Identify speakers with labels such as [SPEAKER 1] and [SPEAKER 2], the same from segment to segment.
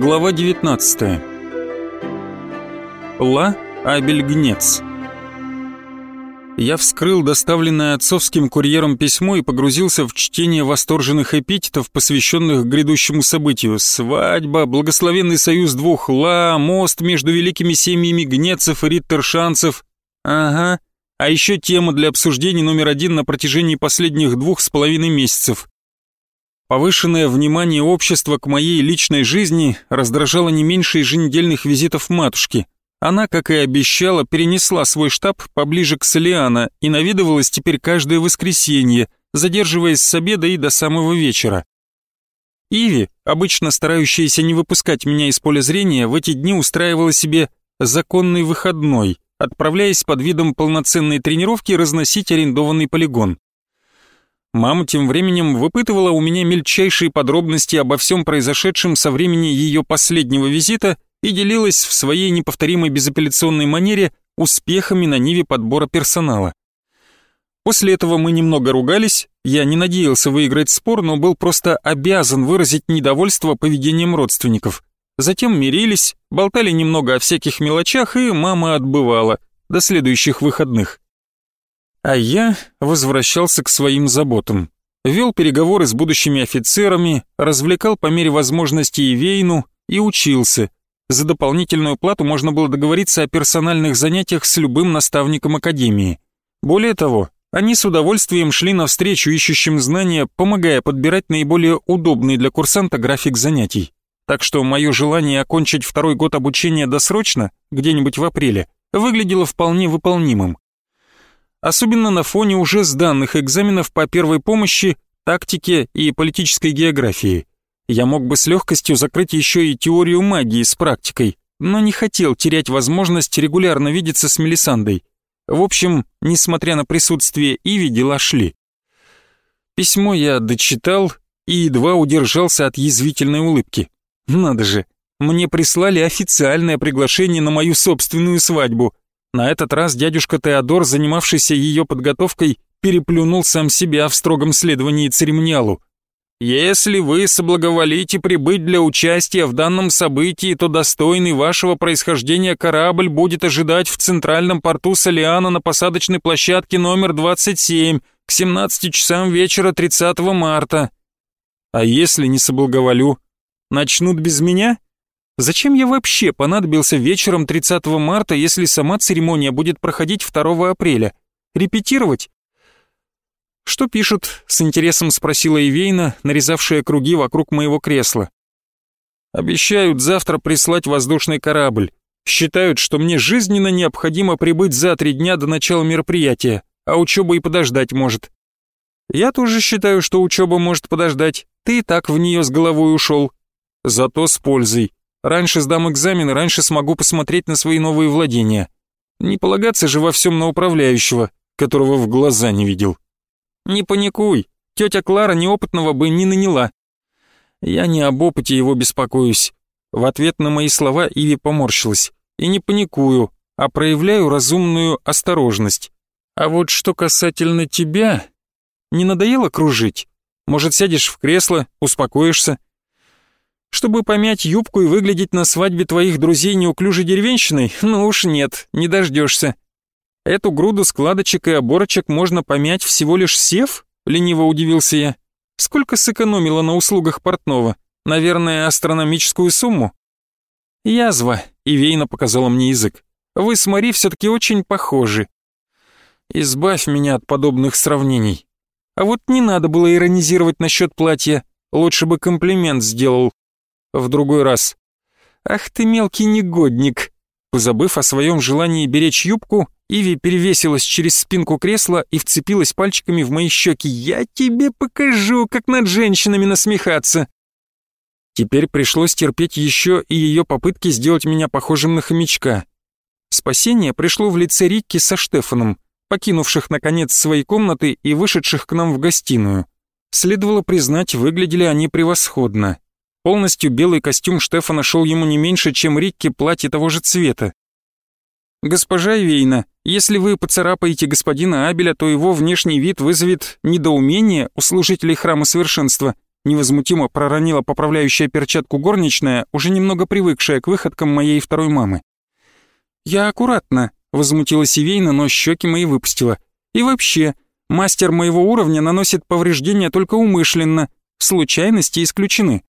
[SPEAKER 1] Глава 19. Ла Абельгнец. Я вскрыл доставленное отцовским курьером письмо и погрузился в чтение восторженных эпитетов, посвященных грядущему событию. Свадьба, благословенный союз двух Ла, мост между великими семьями Гнецев и Риттершанцев. Ага, а еще тема для обсуждений номер один на протяжении последних двух с половиной месяцев. Повышенное внимание общества к моей личной жизни раздражало не меньше еженедельных визитов матушки. Она, как и обещала, перенесла свой штаб поближе к Солиана и навидывалась теперь каждое воскресенье, задерживаясь с обеда и до самого вечера. Иви, обычно старающаяся не выпускать меня из поля зрения, в эти дни устраивала себе законный выходной, отправляясь под видом полноценной тренировки разносить арендованный полигон. Мама тем временем выпытывала у меня мельчайшие подробности обо всем произошедшем со времени ее последнего визита и делилась в своей неповторимой безапелляционной манере успехами на ниве подбора персонала. После этого мы немного ругались, я не надеялся выиграть спор, но был просто обязан выразить недовольство поведением родственников. Затем мирились, болтали немного о всяких мелочах, и мама отбывала до следующих выходных. А я возвращался к своим заботам. Вел переговоры с будущими офицерами, развлекал по мере возможности и Вейну и учился. За дополнительную плату можно было договориться о персональных занятиях с любым наставником академии. Более того, они с удовольствием шли навстречу ищущим знания, помогая подбирать наиболее удобный для курсанта график занятий. Так что мое желание окончить второй год обучения досрочно, где-нибудь в апреле, выглядело вполне выполнимым особенно на фоне уже сданных экзаменов по первой помощи, тактике и политической географии. Я мог бы с легкостью закрыть еще и теорию магии с практикой, но не хотел терять возможность регулярно видеться с Мелисандой. В общем, несмотря на присутствие Иви, дела шли. Письмо я дочитал и едва удержался от язвительной улыбки. Надо же, мне прислали официальное приглашение на мою собственную свадьбу — на этот раз дядюшка Теодор, занимавшийся ее подготовкой, переплюнул сам себя в строгом следовании церемониалу. «Если вы соблаговолите прибыть для участия в данном событии, то достойный вашего происхождения корабль будет ожидать в центральном порту Солиана на посадочной площадке номер 27 к 17 часам вечера 30 марта». «А если не соблаговолю? Начнут без меня?» Зачем я вообще понадобился вечером 30 марта, если сама церемония будет проходить 2 апреля? Репетировать? «Что пишут?» — с интересом спросила Ивейна, нарезавшая круги вокруг моего кресла. «Обещают завтра прислать воздушный корабль. Считают, что мне жизненно необходимо прибыть за три дня до начала мероприятия, а учеба и подождать может. Я тоже считаю, что учеба может подождать. Ты и так в нее с головой ушел. Зато с пользой. Раньше сдам экзамен, раньше смогу посмотреть на свои новые владения. Не полагаться же во всем на управляющего, которого в глаза не видел. Не паникуй, тетя Клара неопытного бы не наняла. Я не об опыте его беспокоюсь. В ответ на мои слова Иви поморщилась. И не паникую, а проявляю разумную осторожность. А вот что касательно тебя, не надоело кружить? Может, сядешь в кресло, успокоишься? Чтобы помять юбку и выглядеть на свадьбе твоих друзей неуклюжей деревенщиной? Ну уж нет, не дождешься. Эту груду складочек и оборочек можно помять всего лишь сев? Лениво удивился я. Сколько сэкономила на услугах портного? Наверное, астрономическую сумму? Язва, и Вейна показала мне язык. Вы с Мари все-таки очень похожи. Избавь меня от подобных сравнений. А вот не надо было иронизировать насчет платья. Лучше бы комплимент сделал в другой раз. «Ах ты мелкий негодник!» Позабыв о своем желании беречь юбку, Иви перевесилась через спинку кресла и вцепилась пальчиками в мои щеки. «Я тебе покажу, как над женщинами насмехаться!» Теперь пришлось терпеть еще и ее попытки сделать меня похожим на хомячка. Спасение пришло в лице Рикки со Штефаном, покинувших, наконец, свои комнаты и вышедших к нам в гостиную. Следовало признать, выглядели они превосходно. Полностью белый костюм Штефана шел ему не меньше, чем Рикки платье того же цвета. «Госпожа Вейна, если вы поцарапаете господина Абеля, то его внешний вид вызовет недоумение у служителей Храма Совершенства. невозмутимо проронила поправляющая перчатку горничная, уже немного привыкшая к выходкам моей второй мамы. «Я аккуратно», — возмутилась Ивейна, но щеки мои выпустила. «И вообще, мастер моего уровня наносит повреждения только умышленно, случайности исключены».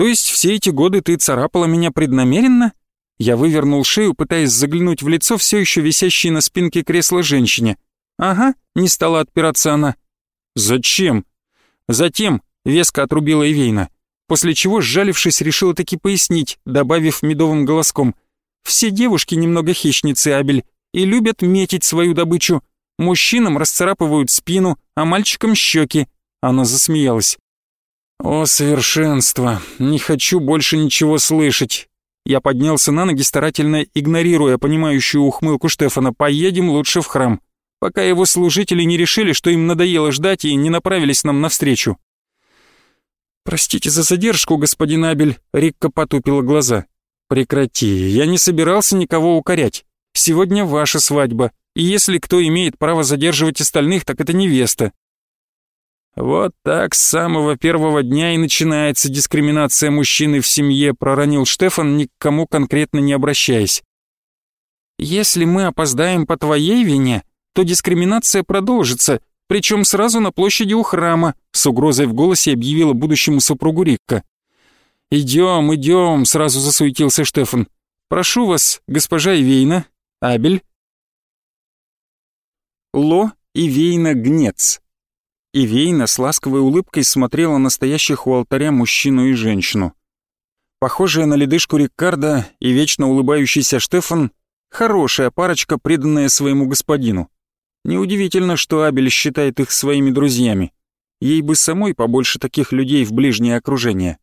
[SPEAKER 1] «То есть все эти годы ты царапала меня преднамеренно?» Я вывернул шею, пытаясь заглянуть в лицо все еще висящей на спинке кресла женщине. «Ага», — не стала отпираться она. «Зачем?» «Затем», — веско отрубила Ивейна, после чего, сжалившись, решила таки пояснить, добавив медовым голоском. «Все девушки немного хищницы, Абель, и любят метить свою добычу. Мужчинам расцарапывают спину, а мальчикам щеки». Она засмеялась. «О, совершенство! Не хочу больше ничего слышать!» Я поднялся на ноги, старательно игнорируя понимающую ухмылку Штефана. «Поедем лучше в храм» пока его служители не решили, что им надоело ждать и не направились нам навстречу. «Простите за задержку, господин Абель», — Рикка потупила глаза. «Прекрати, я не собирался никого укорять. Сегодня ваша свадьба, и если кто имеет право задерживать остальных, так это невеста». «Вот так с самого первого дня и начинается дискриминация мужчины в семье», проронил Штефан, ни к кому конкретно не обращаясь. «Если мы опоздаем по твоей вине, то дискриминация продолжится, причем сразу на площади у храма», с угрозой в голосе объявила будущему супругу Рикка. «Идем, идем», — сразу засуетился Штефан. «Прошу вас, госпожа Ивейна, Абель». Ло Ивейна Гнец. Ивейна с ласковой улыбкой смотрела на стоящих у алтаря мужчину и женщину. Похожая на ледышку Риккарда и вечно улыбающийся Штефан — хорошая парочка, преданная своему господину. Неудивительно, что Абель считает их своими друзьями. Ей бы самой побольше таких людей в ближнее окружение.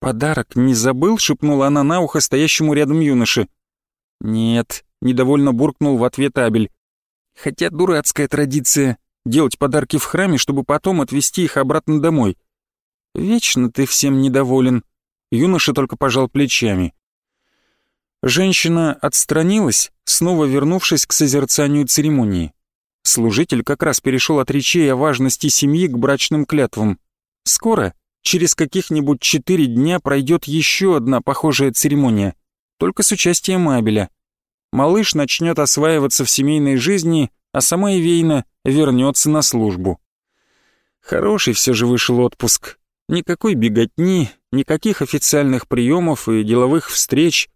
[SPEAKER 1] «Подарок не забыл?» — шепнула она на ухо стоящему рядом юноше. «Нет», — недовольно буркнул в ответ Абель. «Хотя дурацкая традиция — делать подарки в храме, чтобы потом отвезти их обратно домой. Вечно ты всем недоволен». Юноша только пожал плечами. Женщина отстранилась, снова вернувшись к созерцанию церемонии. Служитель как раз перешел от речей о важности семьи к брачным клятвам. Скоро, через каких-нибудь четыре дня, пройдет еще одна похожая церемония, только с участием Абеля. Малыш начнет осваиваться в семейной жизни, а сама Ивейна вернется на службу. Хороший все же вышел отпуск. Никакой беготни, никаких официальных приемов и деловых встреч.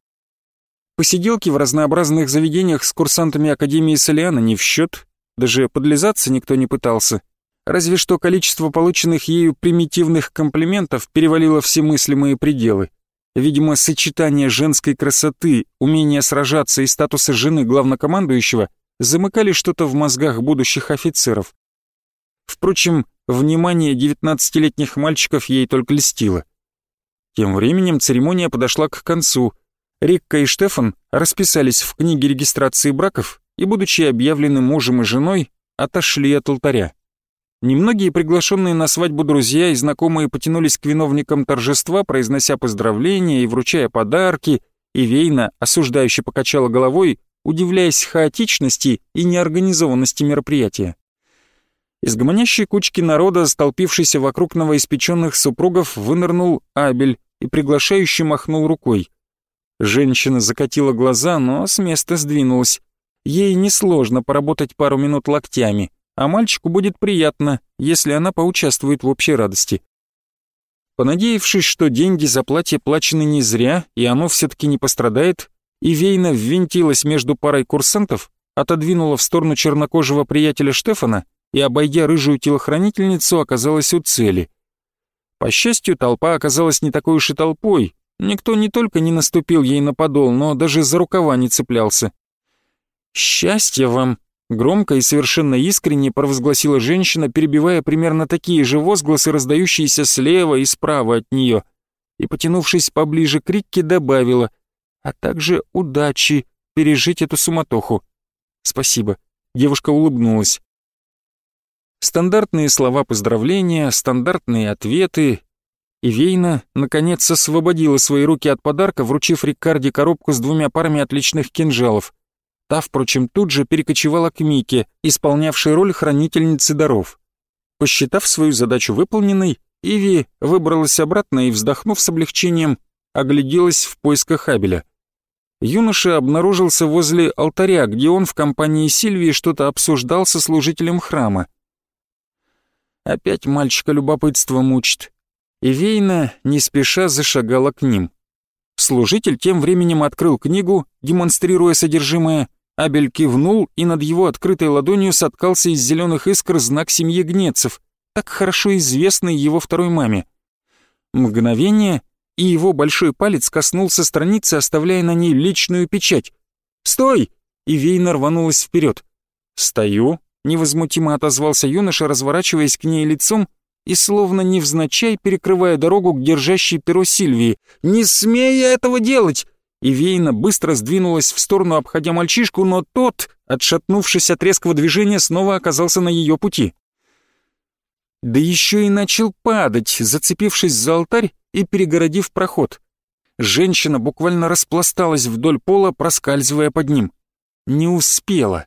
[SPEAKER 1] Посиделки в разнообразных заведениях с курсантами Академии Солиана не в счет, даже подлизаться никто не пытался. Разве что количество полученных ею примитивных комплиментов перевалило все мыслимые пределы. Видимо, сочетание женской красоты, умения сражаться и статуса жены главнокомандующего замыкали что-то в мозгах будущих офицеров. Впрочем, внимание девятнадцатилетних мальчиков ей только льстило. Тем временем церемония подошла к концу. Рикка и Штефан расписались в книге регистрации браков и, будучи объявлены мужем и женой, отошли от алтаря. Немногие приглашенные на свадьбу друзья и знакомые потянулись к виновникам торжества, произнося поздравления и вручая подарки, и Вейна осуждающе покачала головой, удивляясь хаотичности и неорганизованности мероприятия. Из гомонящей кучки народа, столпившейся вокруг новоиспеченных супругов, вынырнул Абель и приглашающе махнул рукой. Женщина закатила глаза, но с места сдвинулась. Ей несложно поработать пару минут локтями, а мальчику будет приятно, если она поучаствует в общей радости. Понадеявшись, что деньги за платье плачены не зря, и оно все-таки не пострадает, Ивейна ввинтилась между парой курсантов, отодвинула в сторону чернокожего приятеля Штефана и, обойдя рыжую телохранительницу, оказалась у цели. По счастью, толпа оказалась не такой уж и толпой, никто не только не наступил ей на подол, но даже за рукава не цеплялся. «Счастья вам!» — громко и совершенно искренне провозгласила женщина, перебивая примерно такие же возгласы, раздающиеся слева и справа от нее, и, потянувшись поближе к Рикке, добавила, «А также удачи пережить эту суматоху». «Спасибо», — девушка улыбнулась. Стандартные слова поздравления, стандартные ответы. И Вейна, наконец, освободила свои руки от подарка, вручив Риккарде коробку с двумя парами отличных кинжалов — Та, впрочем, тут же перекочевала к Мике, исполнявшей роль хранительницы даров. Посчитав свою задачу выполненной, Иви выбралась обратно и, вздохнув с облегчением, огляделась в поисках Абеля. Юноша обнаружился возле алтаря, где он в компании Сильвии что-то обсуждал со служителем храма. Опять мальчика любопытство мучит. И Вейна не спеша зашагала к ним. Служитель тем временем открыл книгу, демонстрируя содержимое. Абель кивнул, и над его открытой ладонью соткался из зеленых искр знак семьи Гнецев, так хорошо известный его второй маме. Мгновение, и его большой палец коснулся страницы, оставляя на ней личную печать. «Стой!» И Вейна рванулась вперед. «Стою», — невозмутимо отозвался юноша, разворачиваясь к ней лицом и словно невзначай перекрывая дорогу к держащей перо Сильвии. «Не смей этого делать!» И Вейна быстро сдвинулась в сторону, обходя мальчишку, но тот, отшатнувшись от резкого движения, снова оказался на ее пути. Да еще и начал падать, зацепившись за алтарь и перегородив проход. Женщина буквально распласталась вдоль пола, проскальзывая под ним. Не успела.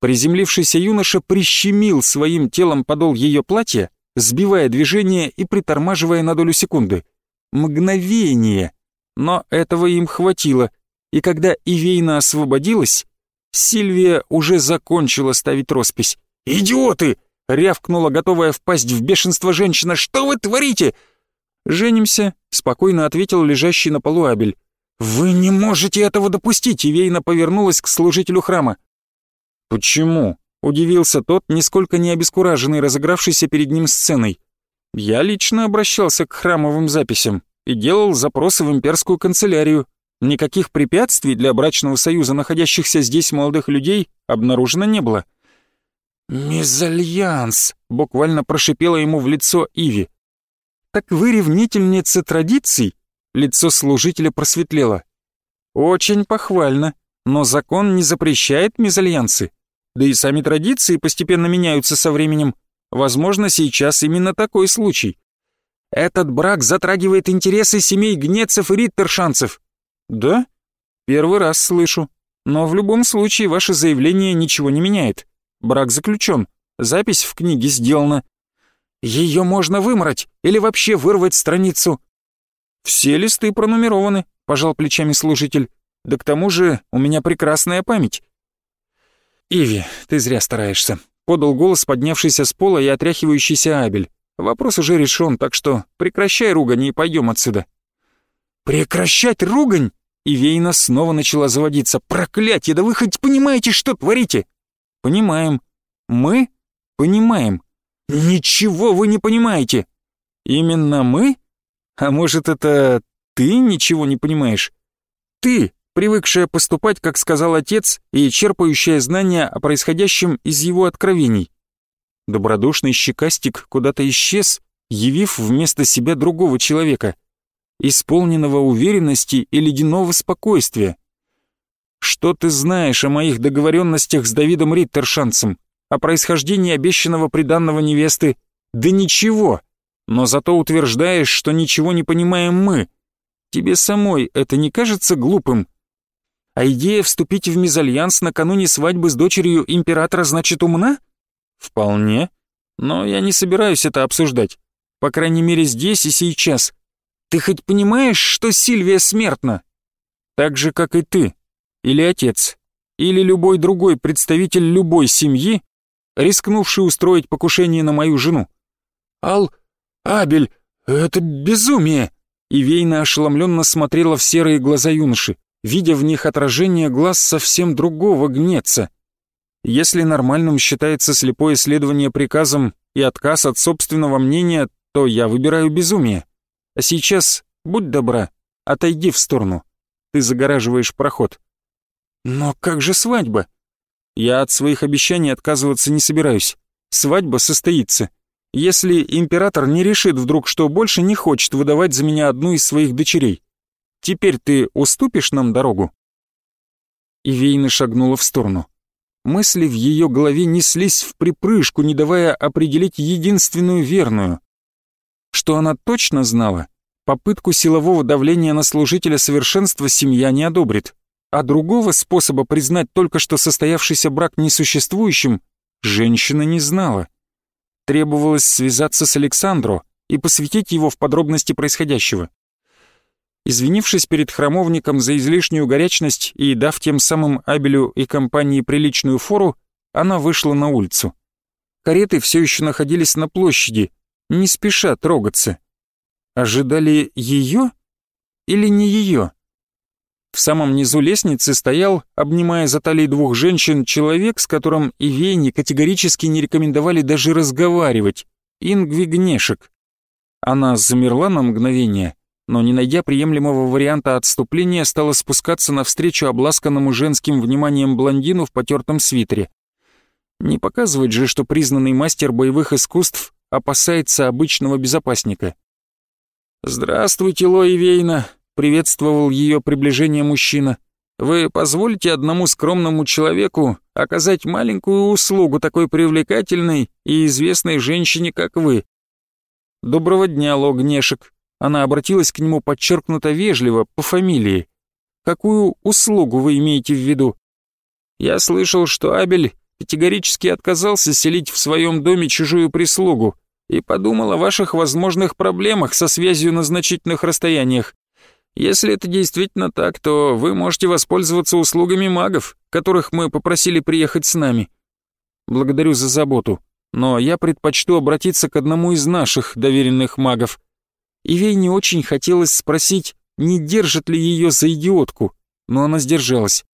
[SPEAKER 1] Приземлившийся юноша прищемил своим телом подол ее платья, сбивая движение и притормаживая на долю секунды. Мгновение! Но этого им хватило, и когда Ивейна освободилась, Сильвия уже закончила ставить роспись. «Идиоты!» — рявкнула, готовая впасть в бешенство женщина. «Что вы творите?» «Женимся», — спокойно ответил лежащий на полу Абель. «Вы не можете этого допустить!» — Ивейна повернулась к служителю храма. «Почему?» Удивился тот, нисколько не обескураженный разыгравшейся перед ним сценой. Я лично обращался к храмовым записям и делал запросы в имперскую канцелярию. Никаких препятствий для брачного союза находящихся здесь молодых людей обнаружено не было. «Мезальянс!» — буквально прошипела ему в лицо Иви. «Так вы ревнительница традиций?» Лицо служителя просветлело. «Очень похвально, но закон не запрещает мезальянсы. Да и сами традиции постепенно меняются со временем. Возможно, сейчас именно такой случай. Этот брак затрагивает интересы семей Гнецев и Риттершанцев. Да? Первый раз слышу. Но в любом случае ваше заявление ничего не меняет. Брак заключен. Запись в книге сделана. Ее можно вымрать или вообще вырвать страницу. Все листы пронумерованы, пожал плечами служитель. Да к тому же у меня прекрасная память. «Иви, ты зря стараешься», — подал голос поднявшийся с пола и отряхивающийся Абель. «Вопрос уже решен, так что прекращай ругань и пойдем отсюда». «Прекращать ругань?» И Вейна снова начала заводиться. «Проклятье, да вы хоть понимаете, что творите?» «Понимаем. Мы понимаем». «Ничего вы не понимаете!» «Именно мы? А может, это ты ничего не понимаешь?» «Ты привыкшая поступать, как сказал отец, и черпающая знания о происходящем из его откровений. Добродушный щекастик куда-то исчез, явив вместо себя другого человека, исполненного уверенности и ледяного спокойствия. Что ты знаешь о моих договоренностях с Давидом Риттершанцем, о происхождении обещанного приданного невесты? Да ничего, но зато утверждаешь, что ничего не понимаем мы. Тебе самой это не кажется глупым? А идея вступить в мезальянс накануне свадьбы с дочерью императора значит умна? Вполне. Но я не собираюсь это обсуждать. По крайней мере, здесь и сейчас. Ты хоть понимаешь, что Сильвия смертна? Так же, как и ты. Или отец. Или любой другой представитель любой семьи, рискнувший устроить покушение на мою жену. Ал... Абель, это безумие! И Вейна ошеломленно смотрела в серые глаза юноши видя в них отражение глаз совсем другого гнеца. Если нормальным считается слепое следование приказам и отказ от собственного мнения, то я выбираю безумие. А сейчас, будь добра, отойди в сторону. Ты загораживаешь проход. Но как же свадьба? Я от своих обещаний отказываться не собираюсь. Свадьба состоится. Если император не решит вдруг, что больше не хочет выдавать за меня одну из своих дочерей. Теперь ты уступишь нам дорогу?» Ивейна шагнула в сторону. Мысли в ее голове неслись в припрыжку, не давая определить единственную верную. Что она точно знала, попытку силового давления на служителя совершенства семья не одобрит, а другого способа признать только что состоявшийся брак несуществующим женщина не знала. Требовалось связаться с Александром и посвятить его в подробности происходящего. Извинившись перед храмовником за излишнюю горячность и дав тем самым Абелю и компании приличную фору, она вышла на улицу. Кареты все еще находились на площади, не спеша трогаться. Ожидали ее или не ее? В самом низу лестницы стоял, обнимая за талии двух женщин, человек, с которым и Вейни категорически не рекомендовали даже разговаривать, Ингви Гнешек. Она замерла на мгновение, но, не найдя приемлемого варианта отступления, стала спускаться навстречу обласканному женским вниманием блондину в потертом свитере. Не показывать же, что признанный мастер боевых искусств опасается обычного безопасника. «Здравствуйте, Лои Вейна», — приветствовал ее приближение мужчина. «Вы позволите одному скромному человеку оказать маленькую услугу такой привлекательной и известной женщине, как вы?» «Доброго дня, Логнешек», она обратилась к нему подчеркнуто вежливо, по фамилии. «Какую услугу вы имеете в виду?» «Я слышал, что Абель категорически отказался селить в своем доме чужую прислугу и подумал о ваших возможных проблемах со связью на значительных расстояниях. Если это действительно так, то вы можете воспользоваться услугами магов, которых мы попросили приехать с нами. Благодарю за заботу, но я предпочту обратиться к одному из наших доверенных магов. Ивей не очень хотелось спросить, не держит ли ее за идиотку, но она сдержалась.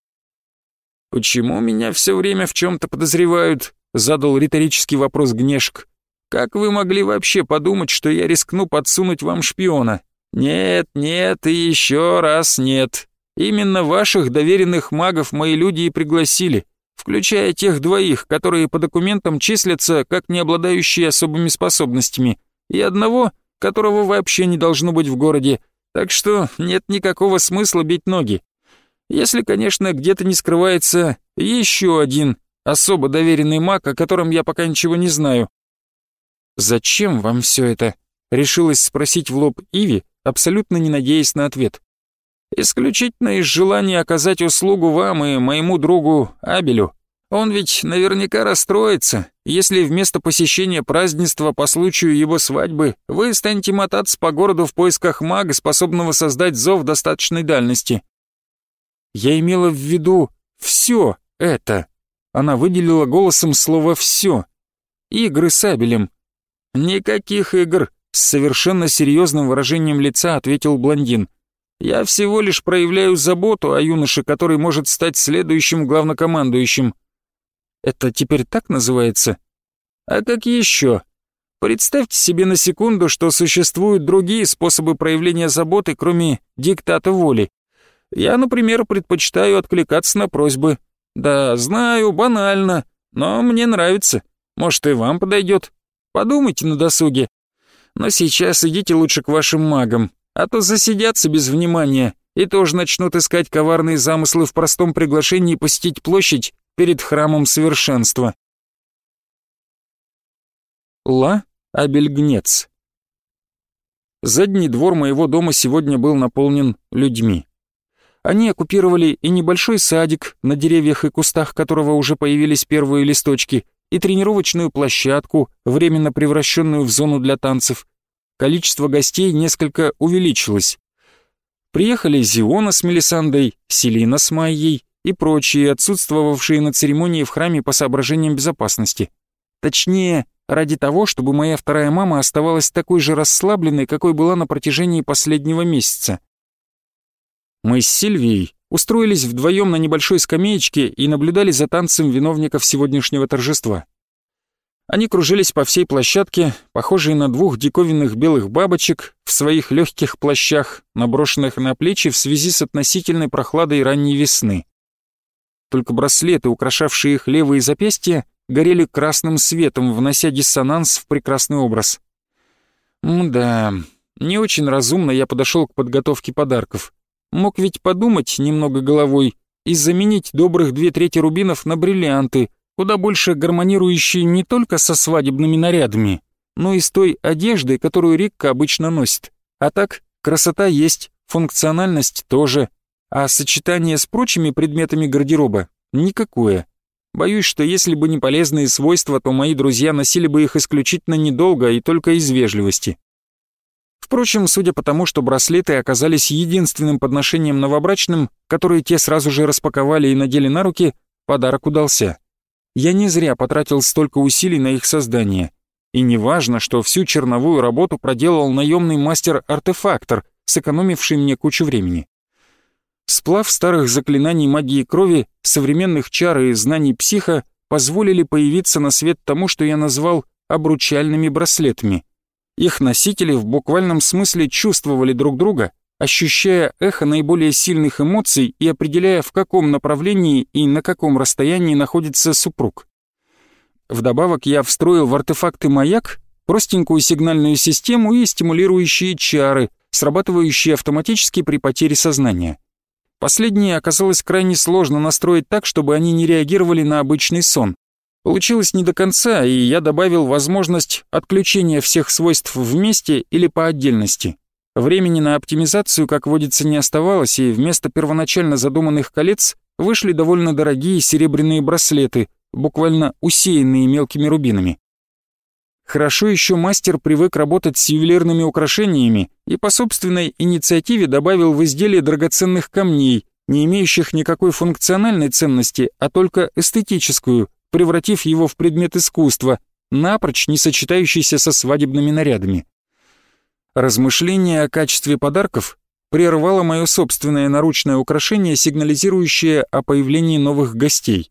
[SPEAKER 1] «Почему меня все время в чем-то подозревают?» — задал риторический вопрос Гнешк. «Как вы могли вообще подумать, что я рискну подсунуть вам шпиона? Нет, нет и еще раз нет. Именно ваших доверенных магов мои люди и пригласили, включая тех двоих, которые по документам числятся как не обладающие особыми способностями, и одного, которого вообще не должно быть в городе, так что нет никакого смысла бить ноги. Если, конечно, где-то не скрывается еще один особо доверенный маг, о котором я пока ничего не знаю. «Зачем вам все это?» — решилась спросить в лоб Иви, абсолютно не надеясь на ответ. «Исключительно из желания оказать услугу вам и моему другу Абелю. Он ведь наверняка расстроится, если вместо посещения празднества по случаю его свадьбы вы станете мотаться по городу в поисках мага, способного создать зов достаточной дальности. Я имела в виду все это. Она выделила голосом слово «все». Игры с Абелем. Никаких игр, с совершенно серьезным выражением лица ответил блондин. Я всего лишь проявляю заботу о юноше, который может стать следующим главнокомандующим. Это теперь так называется? А как еще? Представьте себе на секунду, что существуют другие способы проявления заботы, кроме диктата воли. Я, например, предпочитаю откликаться на просьбы. Да, знаю, банально, но мне нравится. Может, и вам подойдет. Подумайте на досуге. Но сейчас идите лучше к вашим магам, а то засидятся без внимания и тоже начнут искать коварные замыслы в простом приглашении посетить площадь перед храмом совершенства. Ла Абельгнец Задний двор моего дома сегодня был наполнен людьми. Они оккупировали и небольшой садик, на деревьях и кустах которого уже появились первые листочки, и тренировочную площадку, временно превращенную в зону для танцев. Количество гостей несколько увеличилось. Приехали Зиона с Мелисандой, Селина с Майей и прочие, отсутствовавшие на церемонии в храме по соображениям безопасности. Точнее, ради того, чтобы моя вторая мама оставалась такой же расслабленной, какой была на протяжении последнего месяца. Мы с Сильвией устроились вдвоем на небольшой скамеечке и наблюдали за танцем виновников сегодняшнего торжества. Они кружились по всей площадке, похожие на двух диковинных белых бабочек в своих легких плащах, наброшенных на плечи в связи с относительной прохладой ранней весны. Только браслеты, украшавшие их левые запястья, горели красным светом, внося диссонанс в прекрасный образ. Мда, не очень разумно я подошел к подготовке подарков. Мог ведь подумать немного головой и заменить добрых две трети рубинов на бриллианты, куда больше гармонирующие не только со свадебными нарядами, но и с той одеждой, которую Рикка обычно носит. А так, красота есть, функциональность тоже, а сочетание с прочими предметами гардероба никакое. Боюсь, что если бы не полезные свойства, то мои друзья носили бы их исключительно недолго и только из вежливости. Впрочем, судя по тому, что браслеты оказались единственным подношением новобрачным, которые те сразу же распаковали и надели на руки, подарок удался. Я не зря потратил столько усилий на их создание. И не важно, что всю черновую работу проделал наемный мастер-артефактор, сэкономивший мне кучу времени. Сплав старых заклинаний магии крови, современных чар и знаний психа позволили появиться на свет тому, что я назвал обручальными браслетами. Их носители в буквальном смысле чувствовали друг друга, ощущая эхо наиболее сильных эмоций и определяя, в каком направлении и на каком расстоянии находится супруг. Вдобавок я встроил в артефакты маяк, простенькую сигнальную систему и стимулирующие чары, срабатывающие автоматически при потере сознания. Последнее оказалось крайне сложно настроить так, чтобы они не реагировали на обычный сон. Получилось не до конца, и я добавил возможность отключения всех свойств вместе или по отдельности. Времени на оптимизацию, как водится, не оставалось, и вместо первоначально задуманных колец вышли довольно дорогие серебряные браслеты — буквально усеянные мелкими рубинами. Хорошо еще мастер привык работать с ювелирными украшениями и по собственной инициативе добавил в изделие драгоценных камней, не имеющих никакой функциональной ценности, а только эстетическую, превратив его в предмет искусства, напрочь не сочетающийся со свадебными нарядами. Размышление о качестве подарков прервало мое собственное наручное украшение, сигнализирующее о появлении новых гостей.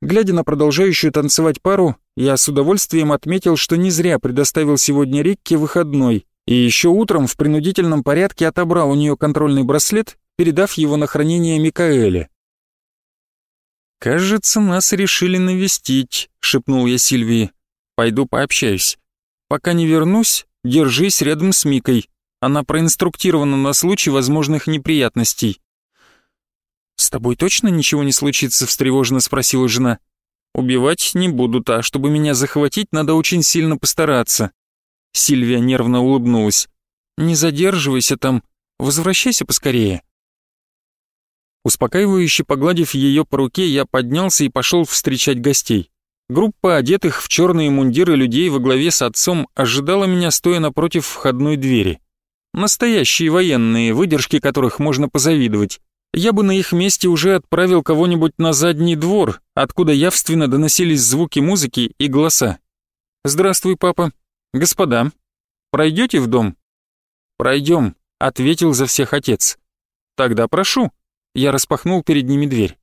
[SPEAKER 1] Глядя на продолжающую танцевать пару, я с удовольствием отметил, что не зря предоставил сегодня Рикке выходной, и еще утром в принудительном порядке отобрал у нее контрольный браслет, передав его на хранение Микаэле. «Кажется, нас решили навестить», — шепнул я Сильвии. «Пойду пообщаюсь. Пока не вернусь, держись рядом с Микой. Она проинструктирована на случай возможных неприятностей». «С тобой точно ничего не случится?» — встревоженно спросила жена. «Убивать не будут, а чтобы меня захватить, надо очень сильно постараться». Сильвия нервно улыбнулась. «Не задерживайся там, возвращайся поскорее». Успокаивающе погладив ее по руке, я поднялся и пошел встречать гостей. Группа одетых в черные мундиры людей во главе с отцом ожидала меня, стоя напротив входной двери. Настоящие военные, выдержки которых можно позавидовать я бы на их месте уже отправил кого-нибудь на задний двор, откуда явственно доносились звуки музыки и голоса. «Здравствуй, папа. Господа, пройдете в дом?» «Пройдем», — ответил за всех отец. «Тогда прошу». Я распахнул перед ними дверь.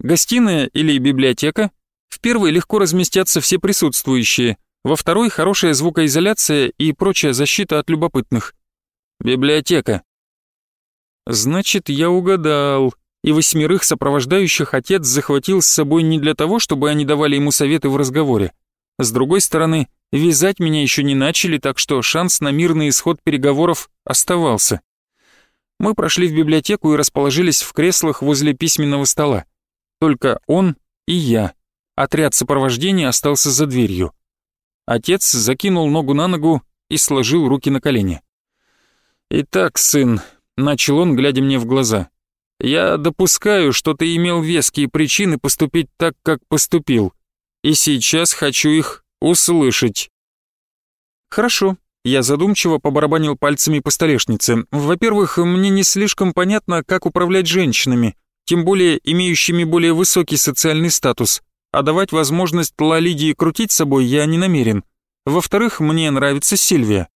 [SPEAKER 1] «Гостиная или библиотека?» В первой легко разместятся все присутствующие, во второй хорошая звукоизоляция и прочая защита от любопытных. «Библиотека», Значит, я угадал. И восьмерых сопровождающих отец захватил с собой не для того, чтобы они давали ему советы в разговоре. С другой стороны, вязать меня еще не начали, так что шанс на мирный исход переговоров оставался. Мы прошли в библиотеку и расположились в креслах возле письменного стола. Только он и я. Отряд сопровождения остался за дверью. Отец закинул ногу на ногу и сложил руки на колени. «Итак, сын, начал он, глядя мне в глаза. «Я допускаю, что ты имел веские причины поступить так, как поступил, и сейчас хочу их услышать». «Хорошо», я задумчиво побарабанил пальцами по столешнице. «Во-первых, мне не слишком понятно, как управлять женщинами, тем более имеющими более высокий социальный статус, а давать возможность Лалидии крутить собой я не намерен. Во-вторых, мне нравится Сильвия.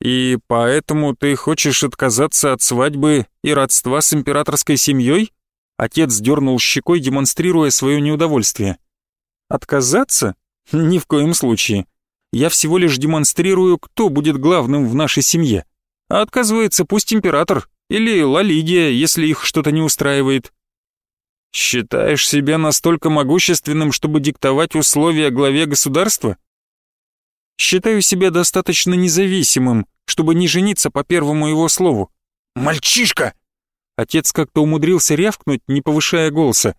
[SPEAKER 1] «И поэтому ты хочешь отказаться от свадьбы и родства с императорской семьей?» Отец дернул щекой, демонстрируя свое неудовольствие. «Отказаться? Ни в коем случае. Я всего лишь демонстрирую, кто будет главным в нашей семье. А отказывается пусть император или Лалидия, если их что-то не устраивает». «Считаешь себя настолько могущественным, чтобы диктовать условия главе государства?» «Считаю себя достаточно независимым, чтобы не жениться по первому его слову. «Мальчишка!» Отец как-то умудрился рявкнуть, не повышая голоса.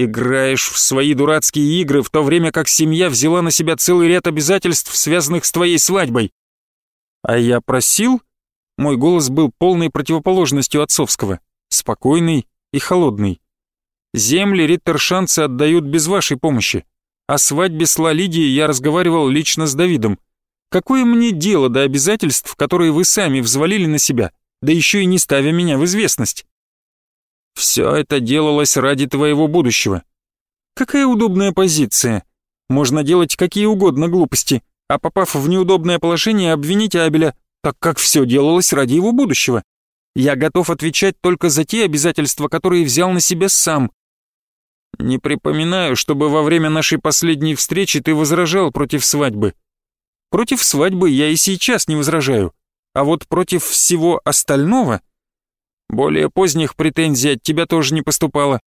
[SPEAKER 1] «Играешь в свои дурацкие игры, в то время как семья взяла на себя целый ряд обязательств, связанных с твоей свадьбой». «А я просил?» Мой голос был полной противоположностью отцовского, спокойный и холодный. «Земли риттершанцы отдают без вашей помощи. О свадьбе с Лалидией я разговаривал лично с Давидом. Какое мне дело до обязательств, которые вы сами взвалили на себя, да еще и не ставя меня в известность? Все это делалось ради твоего будущего. Какая удобная позиция. Можно делать какие угодно глупости, а попав в неудобное положение, обвинить Абеля, так как все делалось ради его будущего. Я готов отвечать только за те обязательства, которые взял на себя сам. Не припоминаю, чтобы во время нашей последней встречи ты возражал против свадьбы. Против свадьбы я и сейчас не возражаю, а вот против всего остального более поздних претензий от тебя тоже не поступало.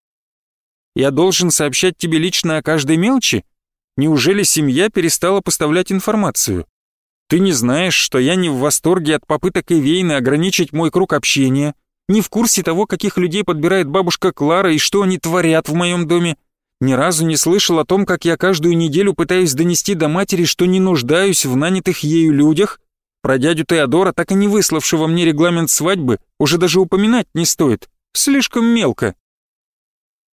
[SPEAKER 1] Я должен сообщать тебе лично о каждой мелочи? Неужели семья перестала поставлять информацию? Ты не знаешь, что я не в восторге от попыток Эвейны ограничить мой круг общения, не в курсе того, каких людей подбирает бабушка Клара и что они творят в моем доме. Ни разу не слышал о том, как я каждую неделю пытаюсь донести до матери, что не нуждаюсь в нанятых ею людях. Про дядю Теодора, так и не выславшего мне регламент свадьбы, уже даже упоминать не стоит. Слишком мелко.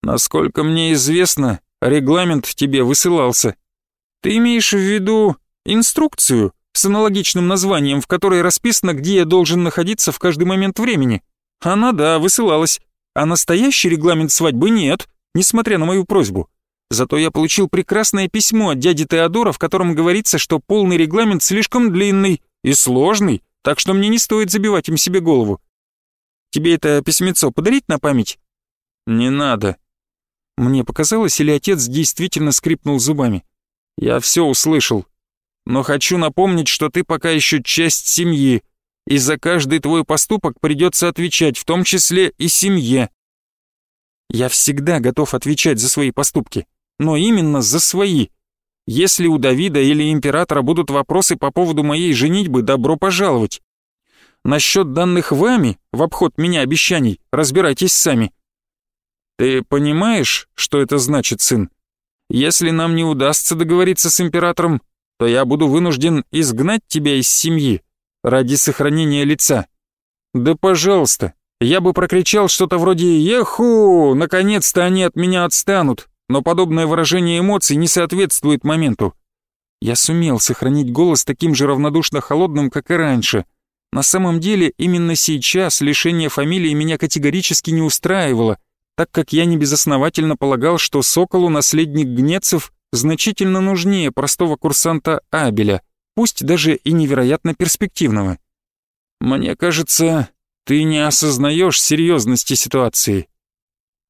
[SPEAKER 1] Насколько мне известно, регламент тебе высылался. Ты имеешь в виду инструкцию с аналогичным названием, в которой расписано, где я должен находиться в каждый момент времени? Она, да, высылалась. А настоящий регламент свадьбы нет, несмотря на мою просьбу. Зато я получил прекрасное письмо от дяди Теодора, в котором говорится, что полный регламент слишком длинный и сложный, так что мне не стоит забивать им себе голову. Тебе это письмецо подарить на память? Не надо. Мне показалось, или отец действительно скрипнул зубами. Я все услышал. Но хочу напомнить, что ты пока еще часть семьи, и за каждый твой поступок придется отвечать, в том числе и семье. Я всегда готов отвечать за свои поступки, но именно за свои. Если у Давида или императора будут вопросы по поводу моей женитьбы, добро пожаловать. Насчет данных вами, в обход меня обещаний, разбирайтесь сами. Ты понимаешь, что это значит, сын? Если нам не удастся договориться с императором, то я буду вынужден изгнать тебя из семьи ради сохранения лица. Да пожалуйста, я бы прокричал что-то вроде «Еху! Наконец-то они от меня отстанут!» Но подобное выражение эмоций не соответствует моменту. Я сумел сохранить голос таким же равнодушно холодным, как и раньше. На самом деле, именно сейчас лишение фамилии меня категорически не устраивало, так как я небезосновательно полагал, что Соколу наследник Гнецев значительно нужнее простого курсанта Абеля, пусть даже и невероятно перспективного. Мне кажется, ты не осознаешь серьезности ситуации.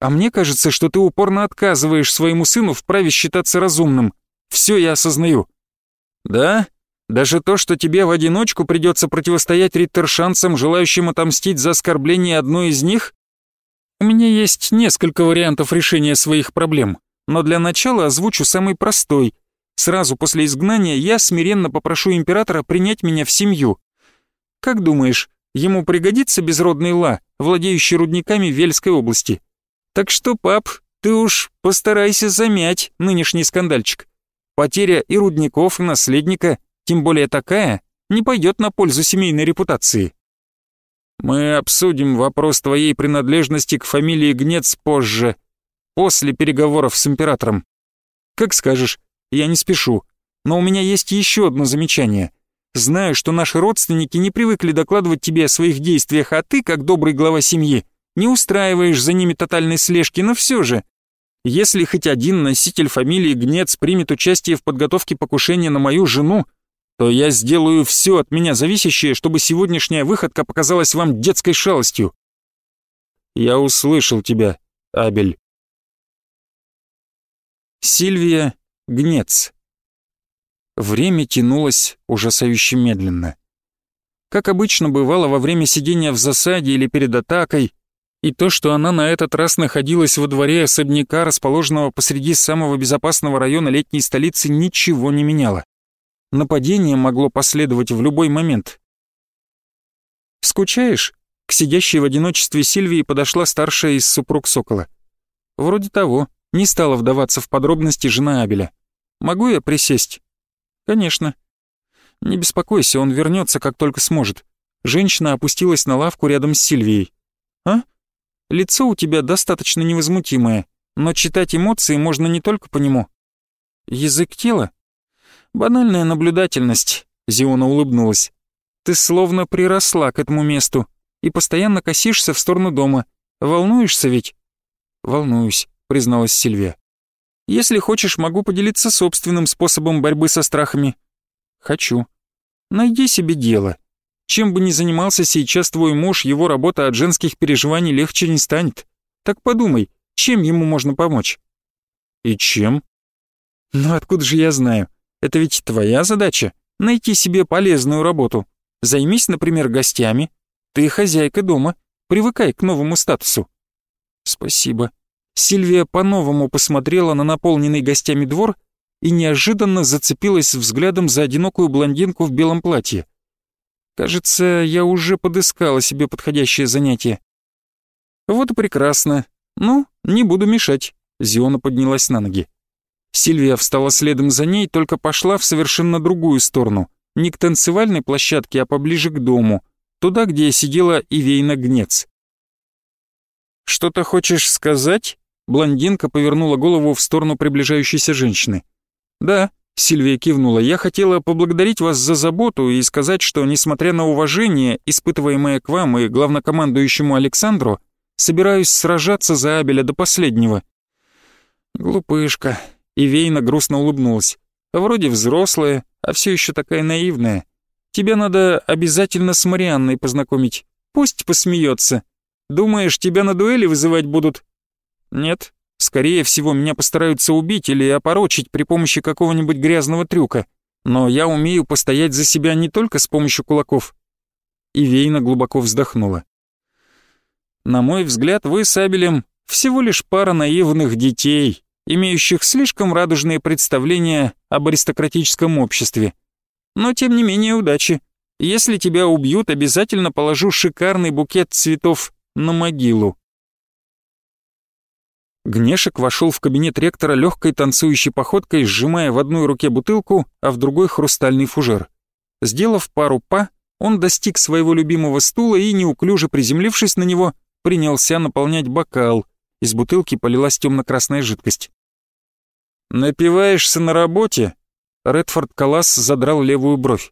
[SPEAKER 1] А мне кажется, что ты упорно отказываешь своему сыну в праве считаться разумным. Все я осознаю. Да? Даже то, что тебе в одиночку придется противостоять риттершансам, желающим отомстить за оскорбление одной из них? У меня есть несколько вариантов решения своих проблем, но для начала озвучу самый простой. Сразу после изгнания я смиренно попрошу императора принять меня в семью. Как думаешь, ему пригодится безродный Ла, владеющий рудниками Вельской области? Так что, пап, ты уж постарайся замять нынешний скандальчик. Потеря и рудников, и наследника, тем более такая, не пойдет на пользу семейной репутации. Мы обсудим вопрос твоей принадлежности к фамилии Гнец позже, после переговоров с императором. Как скажешь, я не спешу, но у меня есть еще одно замечание. Знаю, что наши родственники не привыкли докладывать тебе о своих действиях, а ты, как добрый глава семьи, не устраиваешь за ними тотальной слежки, но все же. Если хоть один носитель фамилии Гнец примет участие в подготовке покушения на мою жену, то я сделаю все от меня зависящее, чтобы сегодняшняя выходка показалась вам детской шалостью. Я услышал тебя, Абель. Сильвия Гнец. Время тянулось ужасающе медленно. Как обычно бывало во время сидения в засаде или перед атакой, и то, что она на этот раз находилась во дворе особняка, расположенного посреди самого безопасного района летней столицы, ничего не меняло. Нападение могло последовать в любой момент. «Скучаешь?» К сидящей в одиночестве Сильвии подошла старшая из супруг Сокола. «Вроде того. Не стала вдаваться в подробности жена Абеля. Могу я присесть?» «Конечно». «Не беспокойся, он вернется, как только сможет». Женщина опустилась на лавку рядом с Сильвией. «А?» Лицо у тебя достаточно невозмутимое, но читать эмоции можно не только по нему. Язык тела? Банальная наблюдательность. Зиона улыбнулась. «Ты словно приросла к этому месту и постоянно косишься в сторону дома. Волнуешься ведь?» «Волнуюсь», — призналась Сильвия. «Если хочешь, могу поделиться собственным способом борьбы со страхами». «Хочу». «Найди себе дело. Чем бы ни занимался сейчас твой муж, его работа от женских переживаний легче не станет. Так подумай, чем ему можно помочь?» «И чем?» «Ну откуда же я знаю? Это ведь твоя задача — найти себе полезную работу. Займись, например, гостями. Ты хозяйка дома, привыкай к новому статусу». «Спасибо». Сильвия по-новому посмотрела на наполненный гостями двор и неожиданно зацепилась взглядом за одинокую блондинку в белом платье. «Кажется, я уже подыскала себе подходящее занятие». «Вот и прекрасно. Ну, не буду мешать». Зиона поднялась на ноги. Сильвия встала следом за ней, только пошла в совершенно другую сторону. Не к танцевальной площадке, а поближе к дому. Туда, где сидела Ивейна Гнец. «Что-то хочешь сказать?» Блондинка повернула голову в сторону приближающейся женщины. «Да», — Сильвия кивнула, — «я хотела поблагодарить вас за заботу и сказать, что, несмотря на уважение, испытываемое к вам и главнокомандующему Александру, собираюсь сражаться за Абеля до последнего». «Глупышка», — Ивейна грустно улыбнулась. «Вроде взрослая, а все еще такая наивная. Тебя надо обязательно с Марианной познакомить. Пусть посмеется. Думаешь, тебя на дуэли вызывать будут?» «Нет. Скорее всего, меня постараются убить или опорочить при помощи какого-нибудь грязного трюка. Но я умею постоять за себя не только с помощью кулаков». Ивейна глубоко вздохнула. «На мой взгляд, вы с Абелем всего лишь пара наивных детей, имеющих слишком радужные представления об аристократическом обществе. Но тем не менее удачи. Если тебя убьют, обязательно положу шикарный букет цветов на могилу. Гнешек вошел в кабинет ректора легкой танцующей походкой, сжимая в одной руке бутылку, а в другой хрустальный фужер. Сделав пару па, он достиг своего любимого стула и, неуклюже приземлившись на него, принялся наполнять бокал. Из бутылки полилась темно-красная жидкость. «Напиваешься на работе?» Редфорд Калас задрал левую бровь.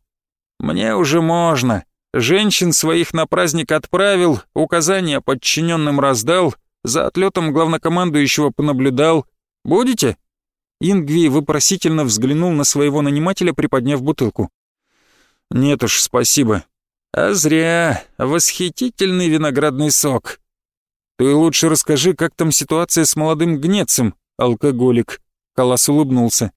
[SPEAKER 1] «Мне уже можно. Женщин своих на праздник отправил, указания подчиненным раздал, за отлетом главнокомандующего понаблюдал. Будете?» Ингви вопросительно взглянул на своего нанимателя, приподняв бутылку. «Нет уж, спасибо. А зря. Восхитительный виноградный сок. Ты лучше расскажи, как там ситуация с молодым гнецем, алкоголик». Калас улыбнулся.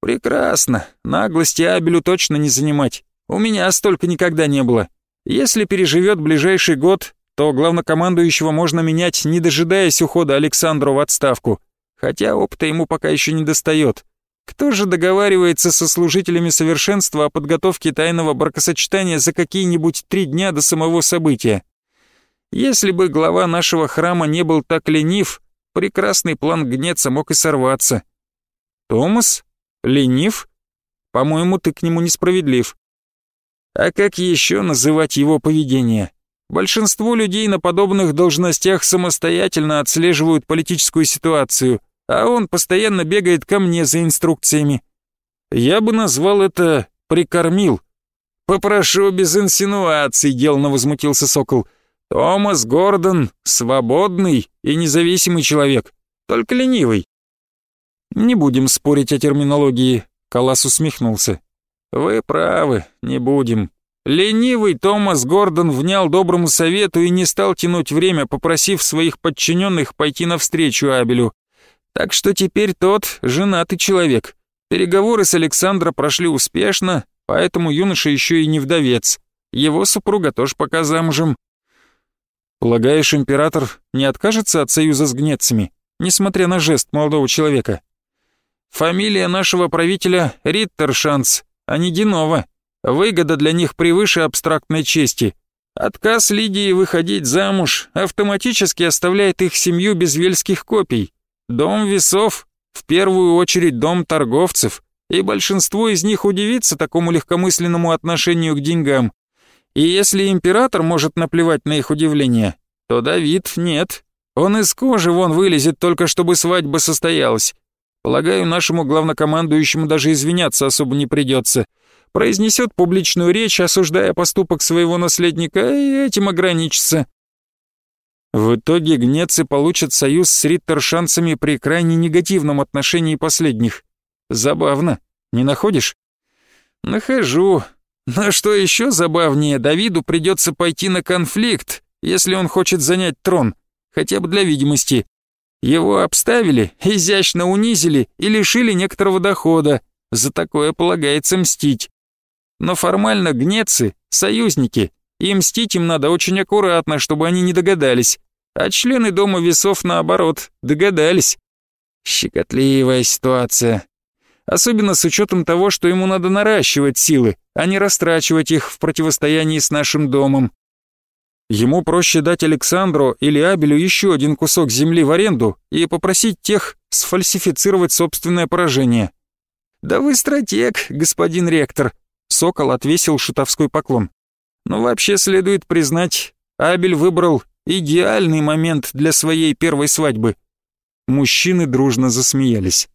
[SPEAKER 1] «Прекрасно. Наглости Абелю точно не занимать. У меня столько никогда не было. Если переживет ближайший год, то главнокомандующего можно менять, не дожидаясь ухода Александру в отставку. Хотя опыта ему пока еще не достает. Кто же договаривается со служителями совершенства о подготовке тайного бракосочетания за какие-нибудь три дня до самого события? Если бы глава нашего храма не был так ленив, прекрасный план гнеца мог и сорваться. Томас? Ленив? По-моему, ты к нему несправедлив. А как еще называть его поведение? Большинство людей на подобных должностях самостоятельно отслеживают политическую ситуацию, а он постоянно бегает ко мне за инструкциями. Я бы назвал это «прикормил». «Попрошу без инсинуаций», — делно возмутился Сокол. «Томас Гордон — свободный и независимый человек, только ленивый». «Не будем спорить о терминологии», — Калас усмехнулся. «Вы правы, не будем. Ленивый Томас Гордон внял доброму совету и не стал тянуть время, попросив своих подчиненных пойти навстречу Абелю. Так что теперь тот женатый человек. Переговоры с Александра прошли успешно, поэтому юноша еще и не вдовец. Его супруга тоже пока замужем. Полагаешь, император не откажется от союза с гнецами, несмотря на жест молодого человека? Фамилия нашего правителя Риттершанс, а не Динова. Выгода для них превыше абстрактной чести. Отказ Лидии выходить замуж автоматически оставляет их семью без вельских копий. Дом весов, в первую очередь дом торговцев, и большинство из них удивится такому легкомысленному отношению к деньгам. И если император может наплевать на их удивление, то Давид нет. Он из кожи вон вылезет только чтобы свадьба состоялась. Полагаю, нашему главнокомандующему даже извиняться особо не придется. Произнесет публичную речь, осуждая поступок своего наследника, и этим ограничится. В итоге гнецы получат союз с риттершанцами при крайне негативном отношении последних. Забавно, не находишь? Нахожу. Но что еще забавнее, Давиду придется пойти на конфликт, если он хочет занять трон, хотя бы для видимости. Его обставили, изящно унизили и лишили некоторого дохода. За такое полагается мстить. Но формально гнецы — союзники, и мстить им надо очень аккуратно, чтобы они не догадались. А члены Дома Весов, наоборот, догадались. Щекотливая ситуация. Особенно с учетом того, что ему надо наращивать силы, а не растрачивать их в противостоянии с нашим домом. Ему проще дать Александру или Абелю еще один кусок земли в аренду и попросить тех сфальсифицировать собственное поражение. «Да вы стратег, господин ректор», — Сокол отвесил шутовской поклон. «Но вообще следует признать, Абель выбрал Идеальный момент для своей первой свадьбы. Мужчины дружно засмеялись.